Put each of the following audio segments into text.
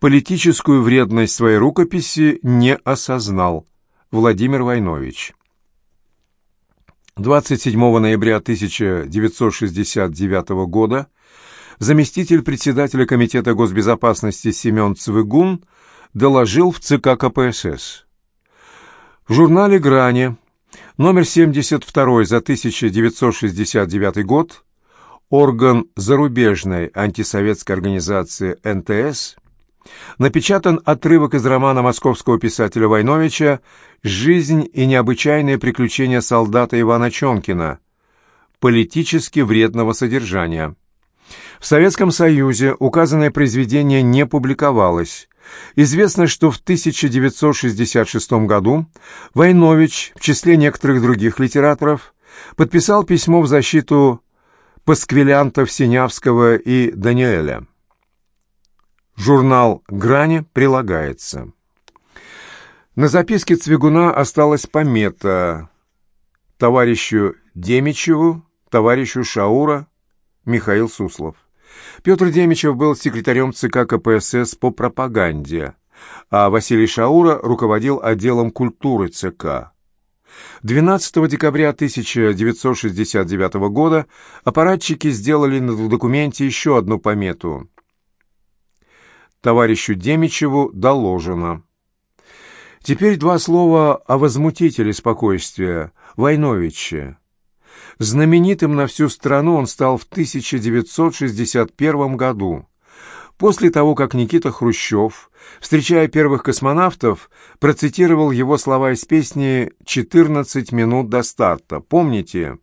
политическую вредность своей рукописи не осознал. Владимир Войнович. 27 ноября 1969 года заместитель председателя Комитета госбезопасности Семен Цвыгун доложил в ЦК КПСС. В журнале «Грани» номер 72 за 1969 год орган зарубежной антисоветской организации НТС напечатан отрывок из романа московского писателя Войновича «Жизнь и необычайные приключения солдата Ивана Чонкина» политически вредного содержания. В Советском Союзе указанное произведение не публиковалось. Известно, что в 1966 году Войнович, в числе некоторых других литераторов, подписал письмо в защиту пасквилянтов Синявского и Даниэля. Журнал «Грани» прилагается. На записке Цвигуна осталась помета товарищу Демичеву, товарищу Шаура, Михаил Суслов. Петр Демичев был секретарем ЦК КПСС по пропаганде, а Василий Шаура руководил отделом культуры ЦК. 12 декабря 1969 года аппаратчики сделали на документе еще одну помету. Товарищу Демичеву доложено. Теперь два слова о возмутителе спокойствия, Войновиче. Знаменитым на всю страну он стал в 1961 году, после того, как Никита Хрущев, встречая первых космонавтов, процитировал его слова из песни «14 минут до старта». Помните?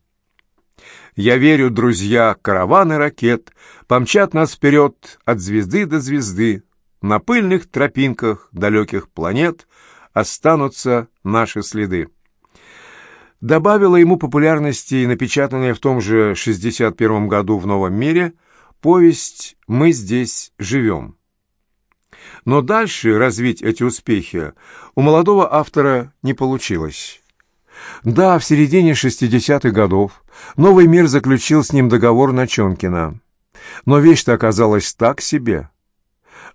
«Я верю, друзья, караваны ракет помчат нас вперед от звезды до звезды. На пыльных тропинках далеких планет останутся наши следы» добавила ему популярности и напечатанная в том же 61 году в «Новом мире» повесть «Мы здесь живем». Но дальше развить эти успехи у молодого автора не получилось. Да, в середине 60-х годов «Новый мир» заключил с ним договор на Чонкина. Но вещь-то оказалась так себе.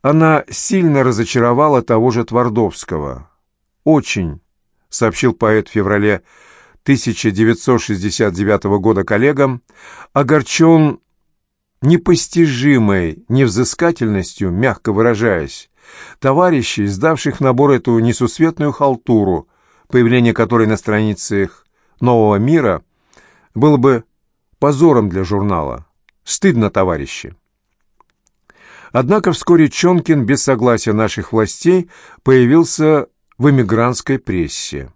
Она сильно разочаровала того же Твардовского. «Очень», — сообщил поэт в феврале 1969 года коллегам, огорчен непостижимой невзыскательностью, мягко выражаясь, товарищей, сдавших набор эту несусветную халтуру, появление которой на страницах «Нового мира» было бы позором для журнала. Стыдно, товарищи. Однако вскоре Чонкин, без согласия наших властей, появился в эмигрантской прессе.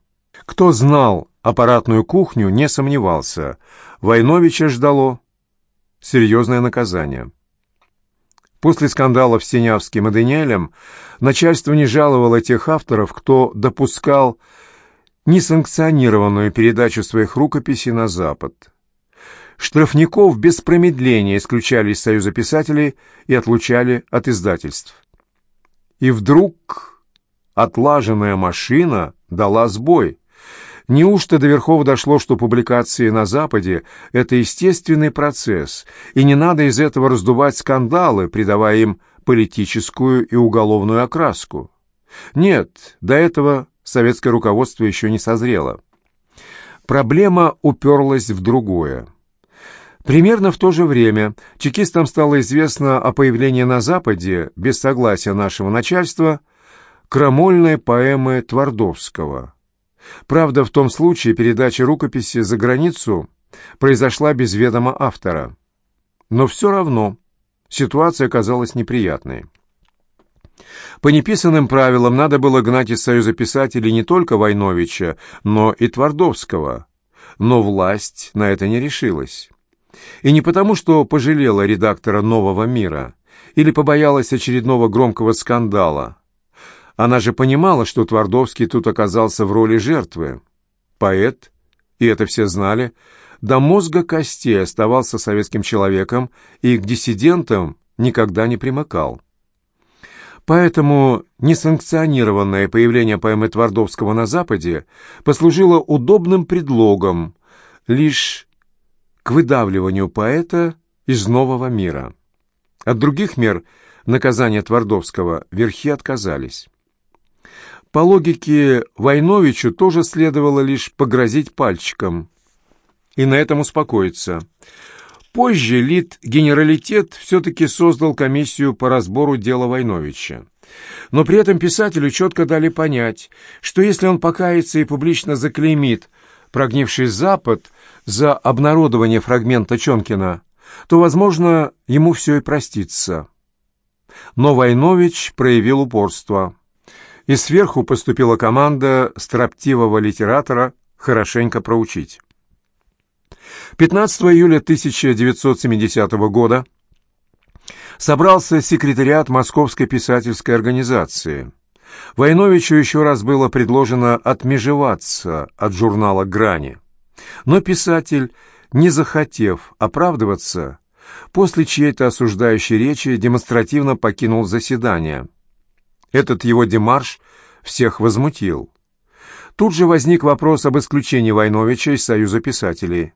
Кто знал аппаратную кухню, не сомневался. Войновича ждало серьезное наказание. После скандалов с Синявским и Даниэлем начальство не жаловало тех авторов, кто допускал несанкционированную передачу своих рукописей на Запад. Штрафников без промедления исключали из Союза писателей и отлучали от издательств. И вдруг отлаженная машина дала сбой – Неужто до верхов дошло, что публикации на Западе – это естественный процесс, и не надо из этого раздувать скандалы, придавая им политическую и уголовную окраску? Нет, до этого советское руководство еще не созрело. Проблема уперлась в другое. Примерно в то же время чекистам стало известно о появлении на Западе, без согласия нашего начальства, крамольной поэмы Твардовского – Правда, в том случае передача рукописи за границу произошла без ведома автора. Но все равно ситуация оказалась неприятной. По неписанным правилам надо было гнать из Союза писателей не только Войновича, но и Твардовского. Но власть на это не решилась. И не потому, что пожалела редактора «Нового мира» или побоялась очередного громкого скандала – она же понимала, что Твардовский тут оказался в роли жертвы. Поэт, и это все знали, до мозга костей оставался советским человеком и к диссидентам никогда не примыкал. Поэтому несанкционированное появление поэмы Твардовского на Западе послужило удобным предлогом лишь к выдавливанию поэта из нового мира. От других мер наказания Твардовского, верхи отказались. По логике Войновичу тоже следовало лишь погрозить пальчиком и на этом успокоиться. Позже Лит-генералитет все-таки создал комиссию по разбору дела Войновича. Но при этом писателю четко дали понять, что если он покается и публично заклеймит прогнивший Запад за обнародование фрагмента Чонкина, то, возможно, ему все и простится. Но Войнович проявил упорство. И сверху поступила команда строптивого литератора хорошенько проучить. 15 июля 1970 года собрался секретариат Московской писательской организации. Войновичу еще раз было предложено отмежеваться от журнала «Грани». Но писатель, не захотев оправдываться, после чьей-то осуждающей речи демонстративно покинул заседание. Этот его демарш всех возмутил. Тут же возник вопрос об исключении Войновича из Союза писателей.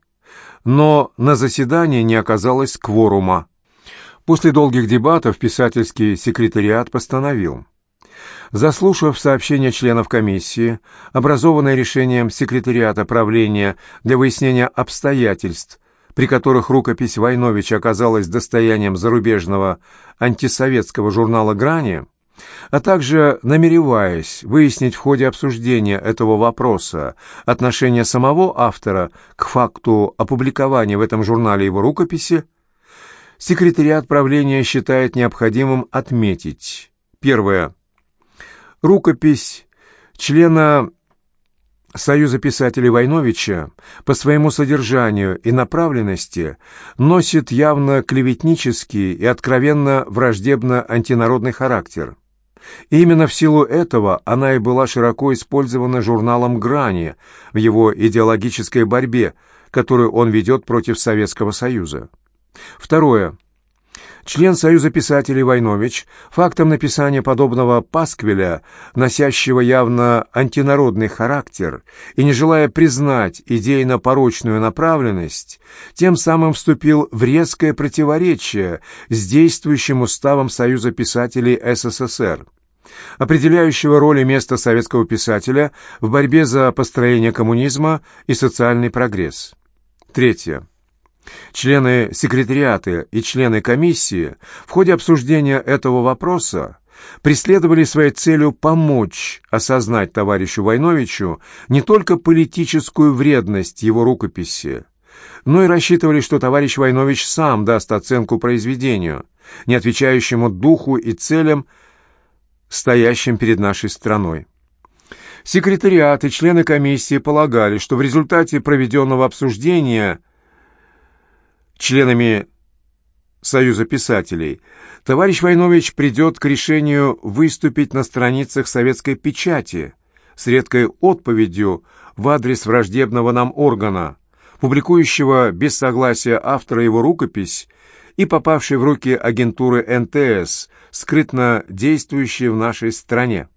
Но на заседании не оказалось кворума. После долгих дебатов писательский секретариат постановил. Заслушав сообщение членов комиссии, образованное решением секретариата правления для выяснения обстоятельств, при которых рукопись Войновича оказалась достоянием зарубежного антисоветского журнала «Грани», а также намереваясь выяснить в ходе обсуждения этого вопроса отношение самого автора к факту опубликования в этом журнале его рукописи, секретариат правления считает необходимым отметить. Первое. Рукопись члена Союза писателей Войновича по своему содержанию и направленности носит явно клеветнический и откровенно враждебно антинародный характер. И именно в силу этого она и была широко использована журналом «Грани» в его идеологической борьбе, которую он ведет против Советского Союза. Второе. Член Союза писателей Войнович фактом написания подобного пасквиля, носящего явно антинародный характер и не желая признать идейно-порочную направленность, тем самым вступил в резкое противоречие с действующим уставом Союза писателей СССР определяющего роль и место советского писателя в борьбе за построение коммунизма и социальный прогресс. Третье. Члены секретариата и члены комиссии в ходе обсуждения этого вопроса преследовали своей целью помочь осознать товарищу Войновичу не только политическую вредность его рукописи, но и рассчитывали, что товарищ Войнович сам даст оценку произведению, не отвечающему духу и целям, стоящим перед нашей страной. Секретариат и члены комиссии полагали, что в результате проведенного обсуждения членами Союза писателей, товарищ Войнович придет к решению выступить на страницах советской печати с редкой отповедью в адрес враждебного нам органа, публикующего без согласия автора его рукопись и попавшей в руки агентуры НТС, скрытно действующей в нашей стране.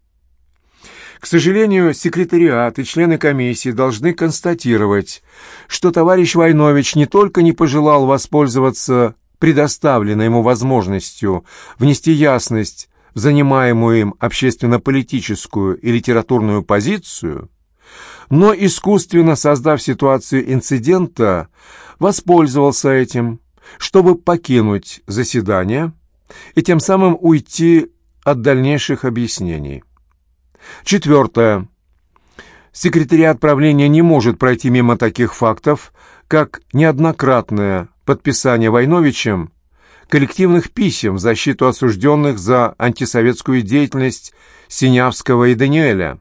К сожалению, секретариат и члены комиссии должны констатировать, что товарищ Войнович не только не пожелал воспользоваться предоставленной ему возможностью внести ясность в занимаемую им общественно-политическую и литературную позицию, но, искусственно создав ситуацию инцидента, воспользовался этим, чтобы покинуть заседание и тем самым уйти от дальнейших объяснений. Четвертое. Секретариат правления не может пройти мимо таких фактов, как неоднократное подписание Войновичем коллективных писем в защиту осужденных за антисоветскую деятельность Синявского и Даниэля,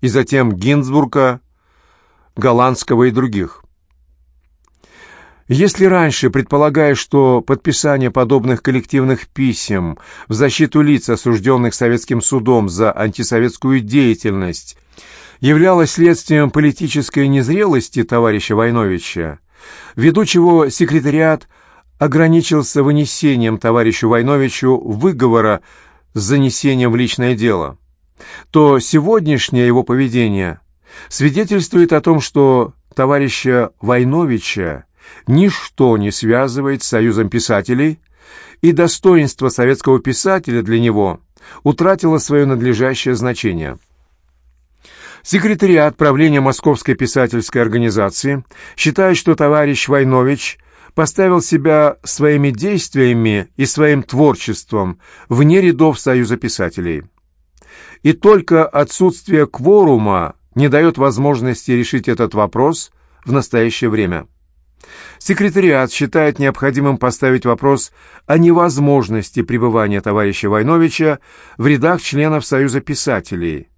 и затем Гинзбурга, Голландского и других. Если раньше, предполагая, что подписание подобных коллективных писем в защиту лиц, осужденных советским судом за антисоветскую деятельность, являлось следствием политической незрелости товарища Войновича, ввиду чего секретариат ограничился вынесением товарищу Войновичу выговора с занесением в личное дело, то сегодняшнее его поведение свидетельствует о том, что товарища Войновича ничто не связывает с Союзом писателей и достоинство советского писателя для него утратило свое надлежащее значение. Секретариат правления Московской писательской организации считает, что товарищ Войнович поставил себя своими действиями и своим творчеством вне рядов Союза писателей. И только отсутствие кворума не дает возможности решить этот вопрос в настоящее время. Секретариат считает необходимым поставить вопрос о невозможности пребывания товарища Войновича в рядах членов Союза писателей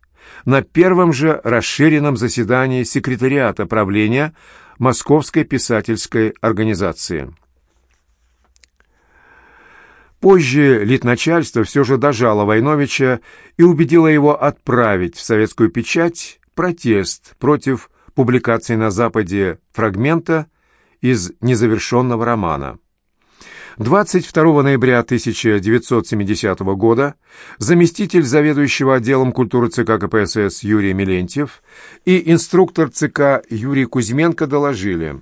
на первом же расширенном заседании секретариата правления Московской писательской организации. Позже литначальство все же дожало Войновича и убедило его отправить в советскую печать протест против публикации на Западе фрагмента из незавершенного романа. 22 ноября 1970 года заместитель заведующего отделом культуры ЦК КПСС Юрий Милентьев и инструктор ЦК Юрий Кузьменко доложили.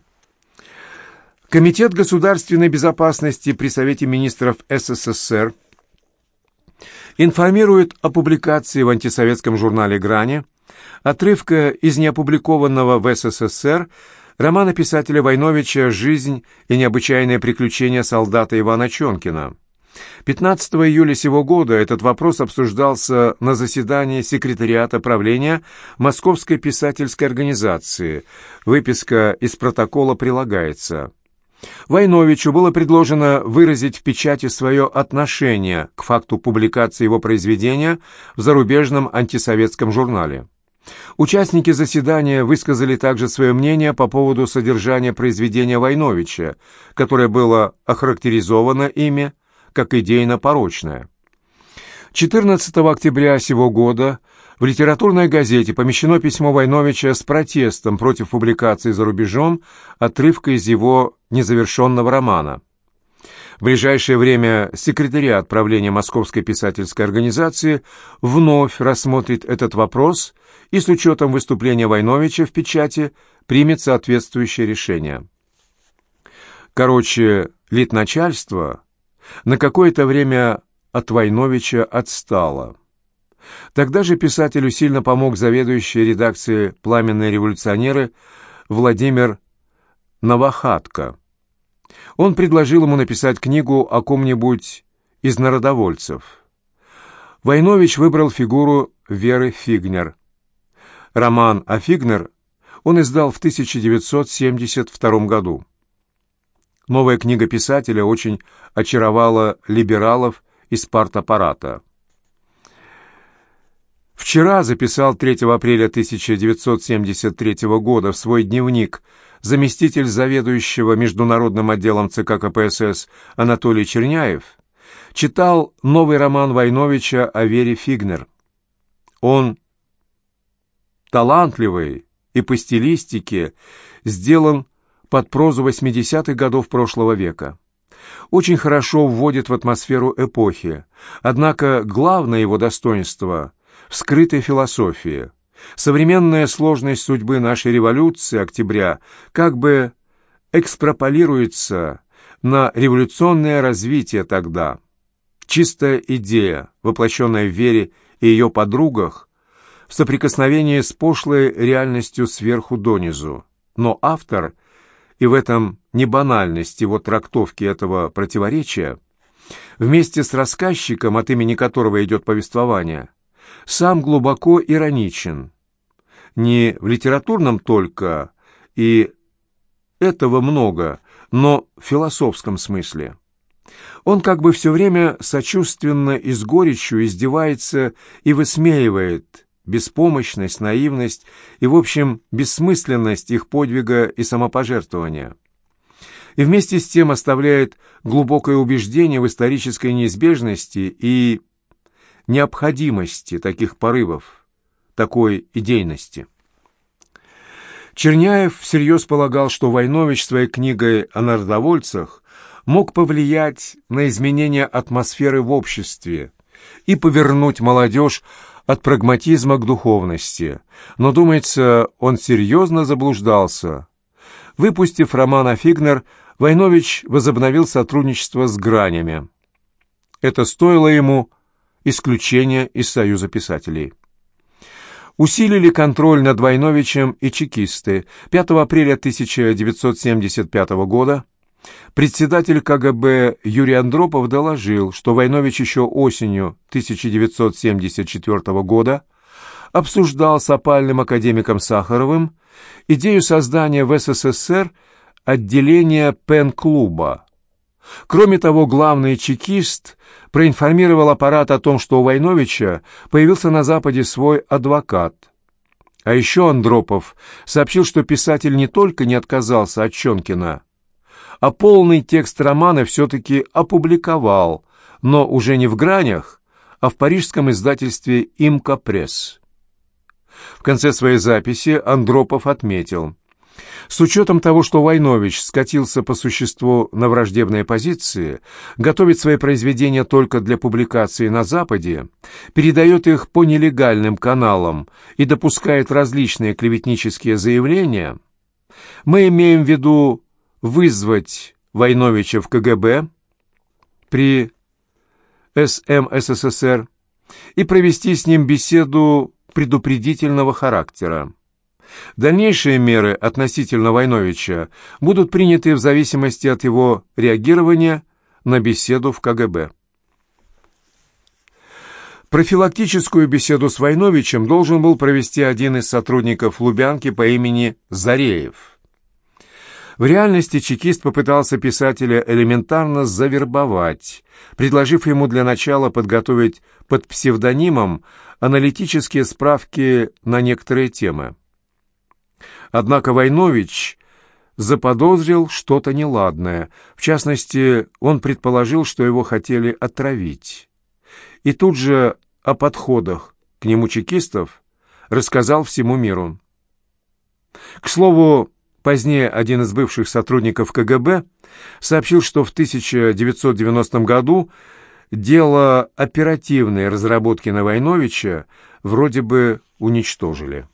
Комитет государственной безопасности при Совете министров СССР информирует о публикации в антисоветском журнале «Грани» отрывка из неопубликованного в СССР романа писателя Войновича «Жизнь и необычайные приключения солдата Ивана Чонкина». 15 июля сего года этот вопрос обсуждался на заседании секретариата правления Московской писательской организации. Выписка из протокола прилагается. Войновичу было предложено выразить в печати свое отношение к факту публикации его произведения в зарубежном антисоветском журнале. Участники заседания высказали также свое мнение по поводу содержания произведения Войновича, которое было охарактеризовано ими как идейно-порочное. 14 октября сего года в литературной газете помещено письмо Войновича с протестом против публикации за рубежом отрывка из его незавершенного романа. В ближайшее время секретариат правления Московской писательской организации вновь рассмотрит этот вопрос и с учетом выступления Войновича в печати примет соответствующее решение. Короче, литначальство на какое-то время от Войновича отстало. Тогда же писателю сильно помог заведующий редакцией «Пламенные революционеры» Владимир Новохатко. Он предложил ему написать книгу о ком-нибудь из народовольцев. Войнович выбрал фигуру Веры Фигнер – Роман о Фигнер он издал в 1972 году. Новая книга писателя очень очаровала либералов из партаппарата. Вчера записал 3 апреля 1973 года в свой дневник заместитель заведующего международным отделом ЦК КПСС Анатолий Черняев, читал новый роман Войновича о Вере Фигнер. Он талантливый и по стилистике сделан под прозу 80-х годов прошлого века. Очень хорошо вводит в атмосферу эпохи, однако главное его достоинство – в скрытой философии. Современная сложность судьбы нашей революции октября как бы экстраполируется на революционное развитие тогда. Чистая идея, воплощенная в вере и ее подругах, в соприкосновении с пошлой реальностью сверху донизу. Но автор, и в этом не банальность его трактовки этого противоречия, вместе с рассказчиком, от имени которого идет повествование, сам глубоко ироничен. Не в литературном только, и этого много, но в философском смысле. Он как бы все время сочувственно и с горечью издевается и высмеивает беспомощность, наивность и, в общем, бессмысленность их подвига и самопожертвования. И вместе с тем оставляет глубокое убеждение в исторической неизбежности и необходимости таких порывов, такой идейности. Черняев всерьез полагал, что Войнович своей книгой о народовольцах мог повлиять на изменение атмосферы в обществе и повернуть молодежь от прагматизма к духовности, но, думается, он серьезно заблуждался. Выпустив роман Фигнер, Войнович возобновил сотрудничество с «Гранями». Это стоило ему исключения из Союза писателей. Усилили контроль над Войновичем и чекисты. 5 апреля 1975 года председатель КГБ Юрий Андропов доложил, что Войнович еще осенью 1974 года обсуждал с опальным академиком Сахаровым идею создания в СССР отделения пен-клуба. Кроме того, главный чекист проинформировал аппарат о том, что у Войновича появился на Западе свой адвокат. А еще Андропов сообщил, что писатель не только не отказался от Чонкина, а полный текст романа все-таки опубликовал, но уже не в гранях, а в парижском издательстве «Имка Пресс». В конце своей записи Андропов отметил, с учетом того, что Войнович скатился по существу на враждебные позиции, готовит свои произведения только для публикации на Западе, передает их по нелегальным каналам и допускает различные клеветнические заявления, мы имеем в виду вызвать Войновича в КГБ при СМ СССР и провести с ним беседу предупредительного характера. Дальнейшие меры относительно Войновича будут приняты в зависимости от его реагирования на беседу в КГБ. Профилактическую беседу с Войновичем должен был провести один из сотрудников Лубянки по имени Зареев – в реальности чекист попытался писателя элементарно завербовать, предложив ему для начала подготовить под псевдонимом аналитические справки на некоторые темы. Однако Войнович заподозрил что-то неладное. В частности, он предположил, что его хотели отравить. И тут же о подходах к нему чекистов рассказал всему миру. К слову, Позднее один из бывших сотрудников КГБ сообщил, что в 1990 году дело оперативной разработки Новойновича вроде бы уничтожили.